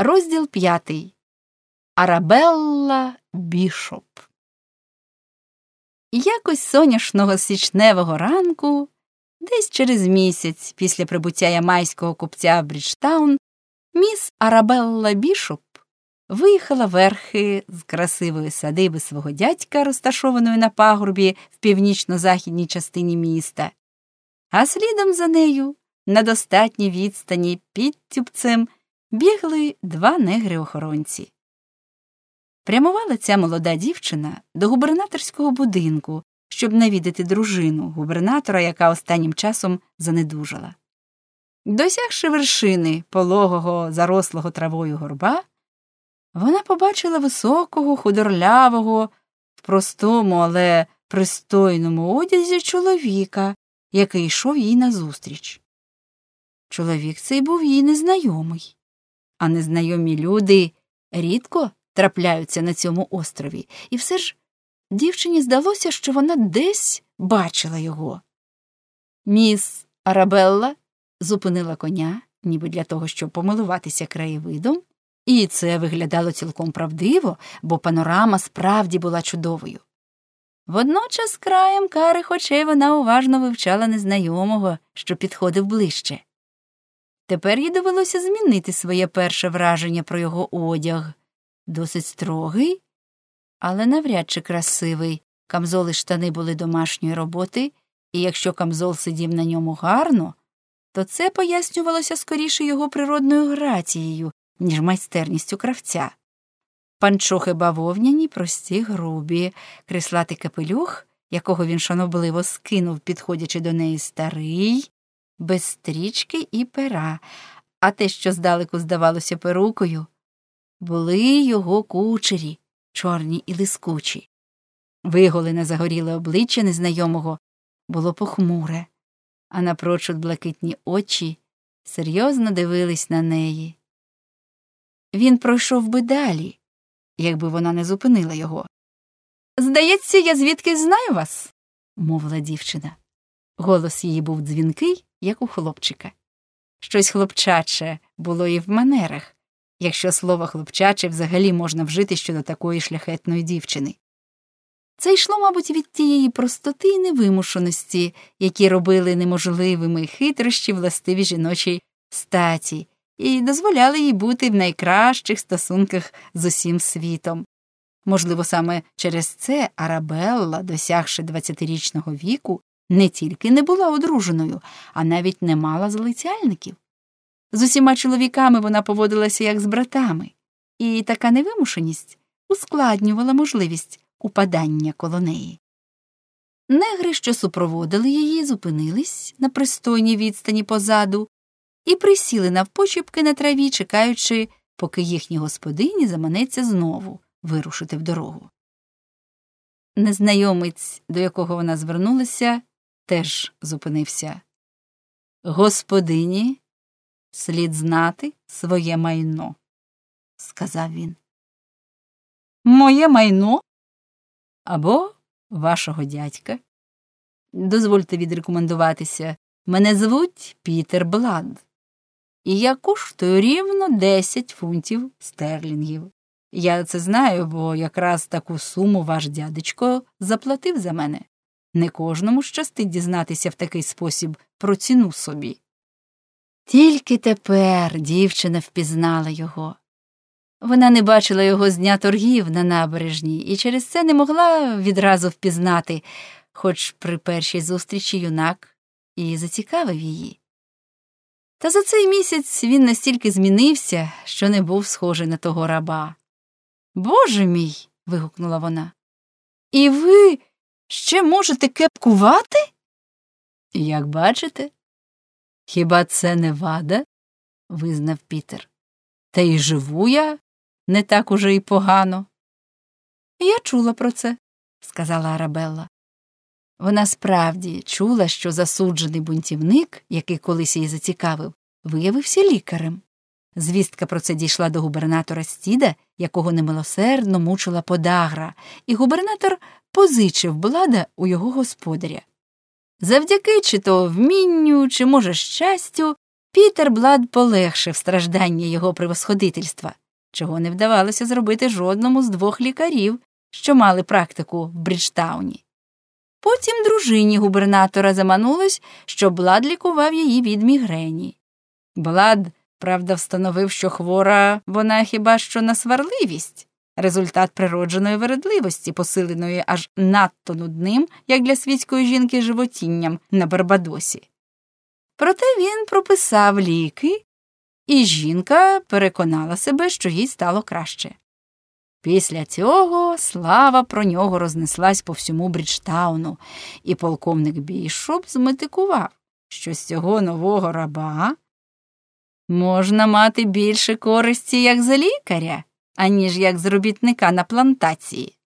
Розділ п'ятий. Арабелла Бішоп. Якось соняшного січневого ранку, десь через місяць після прибуття ямайського купця в Бріджтаун, міс Арабелла Бішоп виїхала верхи з красивої садиби свого дядька, розташованої на пагорбі в північно-західній частині міста, а слідом за нею, на достатній відстані підтюбцем, бігли два негри-охоронці. Прямувала ця молода дівчина до губернаторського будинку, щоб навідати дружину губернатора, яка останнім часом занедужала. Досягши вершини пологого, зарослого травою горба, вона побачила високого, худорлявого, в простому, але пристойному одязі чоловіка, який йшов їй назустріч. Чоловік цей був їй незнайомий, а незнайомі люди рідко трапляються на цьому острові, і все ж дівчині здалося, що вона десь бачила його. Міс Арабелла зупинила коня, ніби для того, щоб помилуватися краєвидом, і це виглядало цілком правдиво, бо панорама справді була чудовою. Водночас краєм карих очей вона уважно вивчала незнайомого, що підходив ближче. Тепер їй довелося змінити своє перше враження про його одяг досить строгий, але навряд чи красивий. Камзоли штани були домашньої роботи, і якщо камзол сидів на ньому гарно, то це пояснювалося скоріше його природною грацією, ніж майстерністю кравця. Панчохи бавовняні, прості, грубі, крислатий капелюх, якого він шанобливо скинув, підходячи до неї старий, без стрічки і пера, а те, що здалеку здавалося перукою, були його кучері, чорні і лискучі. Виголене загоріле обличчя незнайомого було похмуре, а напрочуд блакитні очі серйозно дивились на неї. Він пройшов би далі, якби вона не зупинила його. Здається, я звідки знаю вас, мовила дівчина. Голос її був дзвінкий, як у хлопчика. Щось хлопчаче було і в манерах, якщо слово хлопчаче взагалі можна вжити щодо такої шляхетної дівчини. Це йшло, мабуть, від тієї простоти і невимушеності, які робили неможливими хитрощі властиві жіночій статі, і дозволяли їй бути в найкращих стосунках з усім світом. Можливо, саме через це Арабелла, досягши 20-річного віку, не тільки не була одруженою, а навіть не мала залицяльників. З усіма чоловіками вона поводилася як з братами, і така невимушеність ускладнювала можливість упадання коло неї. Негри, що супроводили її, зупинились на пристойній відстані позаду і присіли навпочіпки на траві, чекаючи, поки їхні господині заманеться знову вирушити в дорогу. Незнайомець, до якого вона звернулася, теж зупинився. Господині слід знати своє майно, сказав він. Моє майно або вашого дядька. Дозвольте відрекомендуватися. Мене звуть Пітер Блад, і я коштую рівно 10 фунтів стерлінгів. Я це знаю, бо якраз таку суму ваш дядечко заплатив за мене. Не кожному щастить дізнатися в такий спосіб про ціну собі. Тільки тепер дівчина впізнала його. Вона не бачила його з дня торгів на набережній і через це не могла відразу впізнати, хоч при першій зустрічі юнак і зацікавив її. Та за цей місяць він настільки змінився, що не був схожий на того раба. Боже мій. вигукнула вона. І ви ще можете кепкувати? Як бачите, хіба це не вада? визнав Пітер. Та й живу я не так уже й погано. Я чула про це, сказала Арабелла. Вона справді чула, що засуджений бунтівник, який колись її зацікавив, виявився лікарем. Звістка про це дійшла до губернатора Стіда, якого немилосердно мучила подагра, і губернатор позичив блада у його господаря. Завдяки чи то вмінню, чи, може, щастю, Пітер Блад полегшив страждання його превосходительства, чого не вдавалося зробити жодному з двох лікарів, що мали практику в Бриджтауні. Потім дружині губернатора заманулось, що Блад лікував її від мігрені. Блад, правда, встановив, що хвора вона хіба що на сварливість, результат природженої вередливості, посиленої аж надто нудним, як для світської жінки, животінням на Барбадосі. Проте він прописав ліки, і жінка переконала себе, що їй стало краще. Після цього слава про нього рознеслась по всьому Бріджтауну, і полковник Бішоп зметикував, що з цього нового раба можна мати більше користі як за лікаря, аніж як з робітника на плантації.